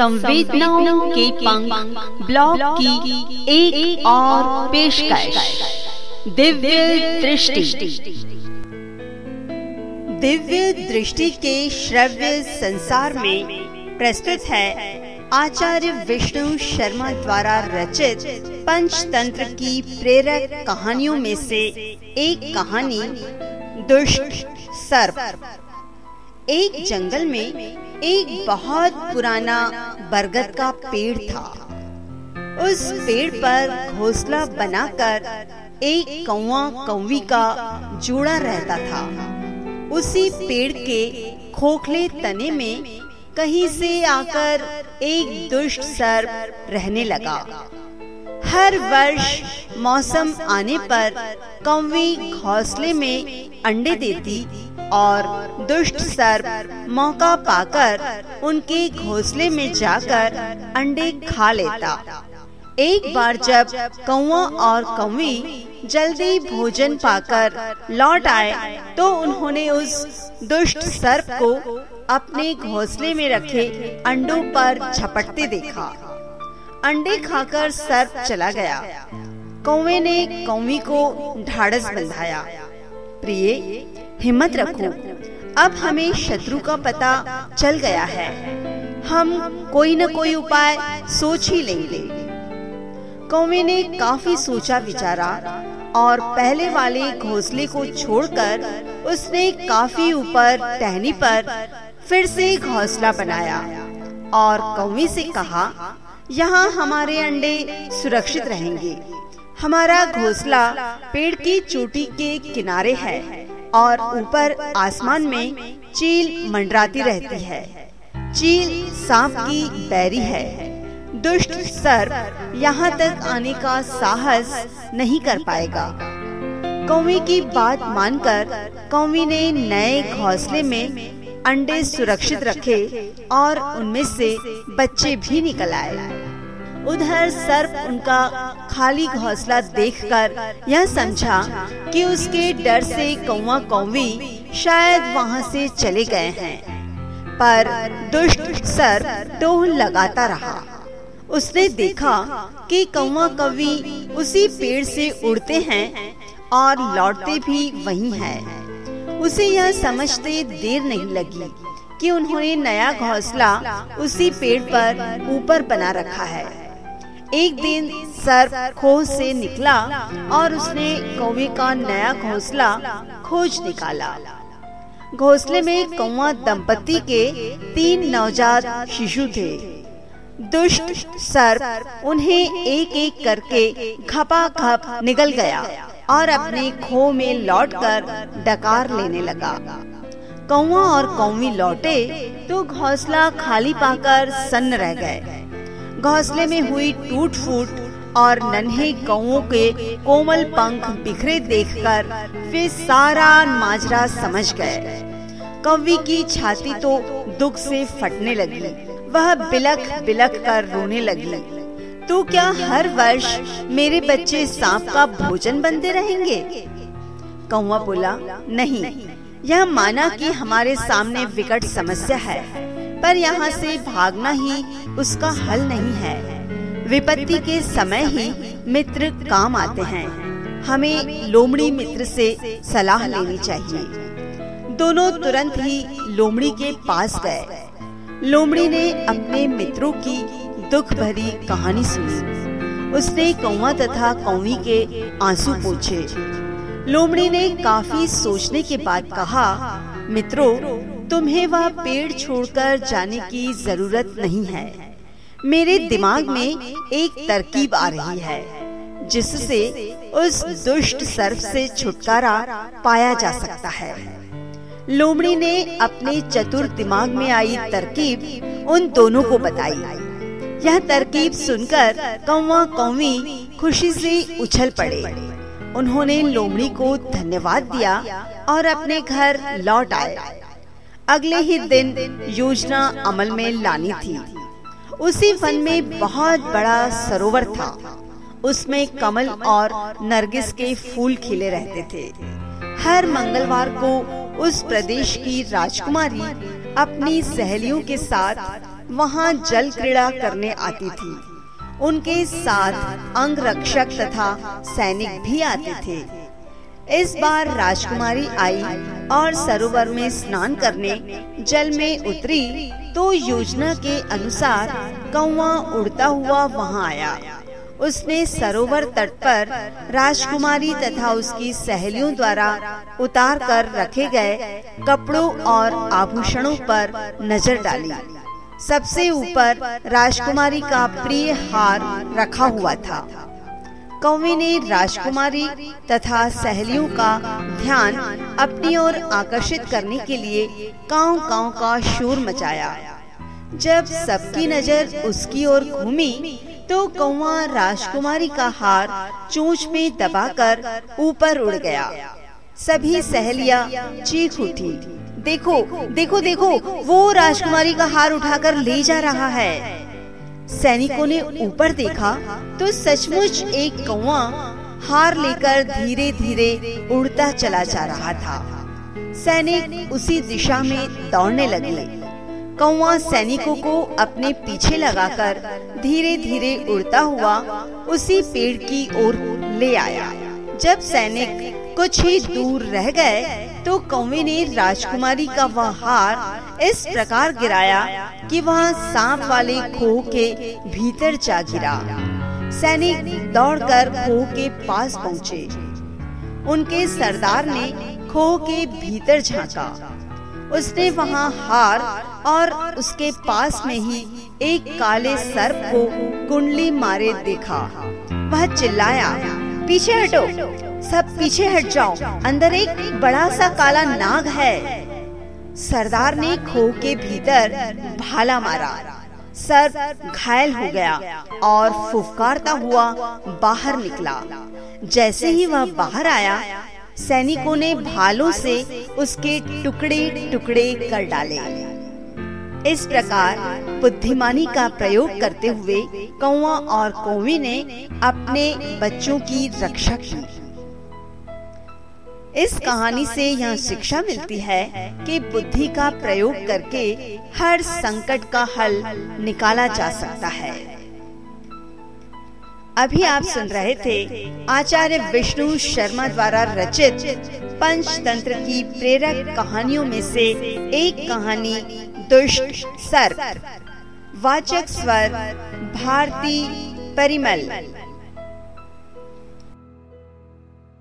संवेदनाओं के पंख ब्लॉग की एक, एक और पेशकश। दिव्य दृष्टि। दिव्य दृष्टि के श्रव्य संसार में प्रस्तुत है आचार्य विष्णु शर्मा द्वारा रचित पंचतंत्र की प्रेरक कहानियों में से एक कहानी दुष्ट सर्प। एक जंगल में एक बहुत पुराना बरगद का पेड़ था। उस पेड़ पर घोंसला बनाकर एक कौवा कौवी का जोड़ा रहता था। उसी पेड़ के खोखले तने में कहीं से आकर एक दुष्ट सर्प रहने लगा। हर वर्ष मौसम आने पर कौवी घोंसले में अंडे देती और दुष्ट सर्प मौका पाकर उनके घोंसले में जाकर अंडे खा लेता। एक बार जब कौआ और कौवी जल्दी भोजन पाकर लौट आए तो उन्होंने उस दुष्ट सर्प को अपने घोंसले में रखे अंडों पर झपटते देखा। अंडे खाकर सर्प चला गया। कौवे ने कौवी को ढाड़स बंधाया। प्रिय हिम्मत रखो। अब हमें शत्रु का पता चल गया है। हम कोई न कोई उपाय सोच ही लेंगे। कौवे ने काफ़ी सोचा विचारा और पहले वाले घोंसले को छोड़कर उसने काफ़ी ऊपर टहनी पर फिर से घोंसला बनाया और कौवे से कहा, यहाँ हमारे अंडे सुरक्षित रहेंगे। हमारा घोंसला पेड़ की चोटी के किनारे है। और ऊपर आसमान में चील मंडराती रहती है। चील सांप की बैरी है। दुष्ट सर्प यहाँ तक आने का साहस नहीं कर पाएगा। कौवी की बात मानकर कौवी ने नए घोंसले में अंडे सुरक्षित रखे और उनमें से बच्चे भी निकल आए। उधर सर्प उनका खाली घोंसला देखकर यह समझा कि उसके डर से कौवा कौवी शायद वहाँ से चले गए हैं। पर दुष्ट सर्प टोह लगाता रहा। उसने देखा कि कौवा कौवी उसी पेड़ से उड़ते हैं और लौटते भी वही हैं। उसे यह समझते देर नहीं लगी कि उन्होंने नया घोंसला उसी पेड़ पर ऊपर बना रखा है। एक दिन सर खोह से निकला और उसने कौवे का नया घोंसला खोज निकाला। घोंसले में कौवा दंपति के तीन नवजात शिशु थे। दुष्ट सर्प उन्हें एक एक करके खपा खप निकल गया और अपने खो में लौटकर डकार लेने लगा। कौवा और कौवी लौटे तो घोंसला खाली पाकर सन्न रह गए। घोंसले में हुई टूट फूट और नन्हे कौओं के कोमल पंख बिखरे देखकर वे सारा माजरा समझ गए। कवि की छाती तो दुख से फटने लगी, वह बिलख बिलख कर रोने लगी। तो क्या हर वर्ष मेरे बच्चे सांप का भोजन बनते रहेंगे? कौआ बोला, नहीं, यह माना कि हमारे सामने विकट समस्या है। पर यहाँ से भागना ही उसका हल नहीं है। विपत्ति के समय ही मित्र काम आते हैं। हमें लोमड़ी मित्र से सलाह लेनी चाहिए। दोनों तुरंत ही लोमड़ी के पास गए। लोमड़ी ने अपने मित्रों की दुख भरी कहानी सुनी। उसने कौवा तथा कौवी के आँसू पूछे। लोमड़ी ने काफ़ी सोचने के बाद कहा, मित्रों तुम्हें वह पेड़ छोड़कर जाने की ज़रूरत नहीं है। मेरे दिमाग में एक तरकीब आ रही है, जिससे उस दुष्ट सर्प से छुटकारा पाया जा सकता है। लोमड़ी ने अपने चतुर दिमाग में आई तरकीब उन दोनों को बताई। यह तरकीब सुनकर कौवा कौवी खुशी से उछल पड़े। उन्होंने लोमड़ी को धन्यवाद दिया और अपने घर लौट आए। अगले ही दिन योजना अमल में लानी थी। उसी वन में बहुत बड़ा सरोवर था। उसमें कमल और नरगिस के फूल खिले रहते थे। हर मंगलवार को उस प्रदेश की राजकुमारी अपनी सहेलियों के साथ वहाँ जल क्रीड़ा करने आती थी। उनके साथ अंग रक्षक तथा सैनिक भी आते थे। इस बार राजकुमारी आई और सरोवर में स्नान करने, जल में उतरी तो योजना के अनुसार कौवा उड़ता हुआ वहाँ आया। उसने सरोवर तट पर राजकुमारी तथा उसकी सहेलियों द्वारा उतार कर रखे गए कपड़ों और आभूषणों पर नज़र डाली। सबसे ऊपर राजकुमारी का प्रिय हार रखा हुआ था। कौवे ने राजकुमारी तथा सहेलियों का ध्यान अपनी ओर आकर्षित करने के लिए काव काव का शोर मचाया। जब सबकी नज़र उसकी ओर घूमी तो कौवा राजकुमारी का हार चोंच में दबाकर ऊपर उड़ गया। सभी सहेलियाँ चीख उठी। देखो देखो देखो, वो राजकुमारी का हार उठाकर ले जा रहा है। सैनिकों ने ऊपर देखा तो सचमुच एक कौवा हार लेकर धीरे धीरे उड़ता चला जा रहा था। सैनिक उसी दिशा में दौड़ने लगे। कौवा सैनिकों को अपने पीछे लगाकर धीरे धीरे उड़ता हुआ उसी पेड़ की ओर ले आया। जब सैनिक कुछ ही दूर रह गए तो कौवे ने राजकुमारी का वह हार इस प्रकार गिराया कि वह सांप वाले खो के भीतर जा गिरा। सैनिक दौड़कर खो के पास पहुँचे। उनके सरदार ने खो के भीतर झांका। उसने वहाँ हार और उसके पास में ही एक काले सर्प को कुंडली मारे देखा। वह चिल्लाया, पीछे हटो! सब पीछे हट जाओ। अंदर एक बड़ा सा काला नाग है। सरदार ने खो के भीतर भाला मारा। सर घायल हो गया और फुफकारता हुआ बाहर निकला। जैसे ही वह बाहर आया, सैनिकों ने भालों से उसके टुकड़े टुकड़े कर डाले। इस प्रकार बुद्धिमानी का प्रयोग करते हुए कौआ और कौवी ने अपने बच्चों की रक्षा की। इस कहानी से यह शिक्षा मिलती है कि बुद्धि का प्रयोग करके हर संकट का हल निकाला जा सकता है। अभी आप सुन रहे थे आचार्य विष्णु शर्मा द्वारा रचित पंचतंत्र की प्रेरक कहानियों में से एक कहानी, दुष्ट सर्प, वाचक स्वर, भारती परिमल।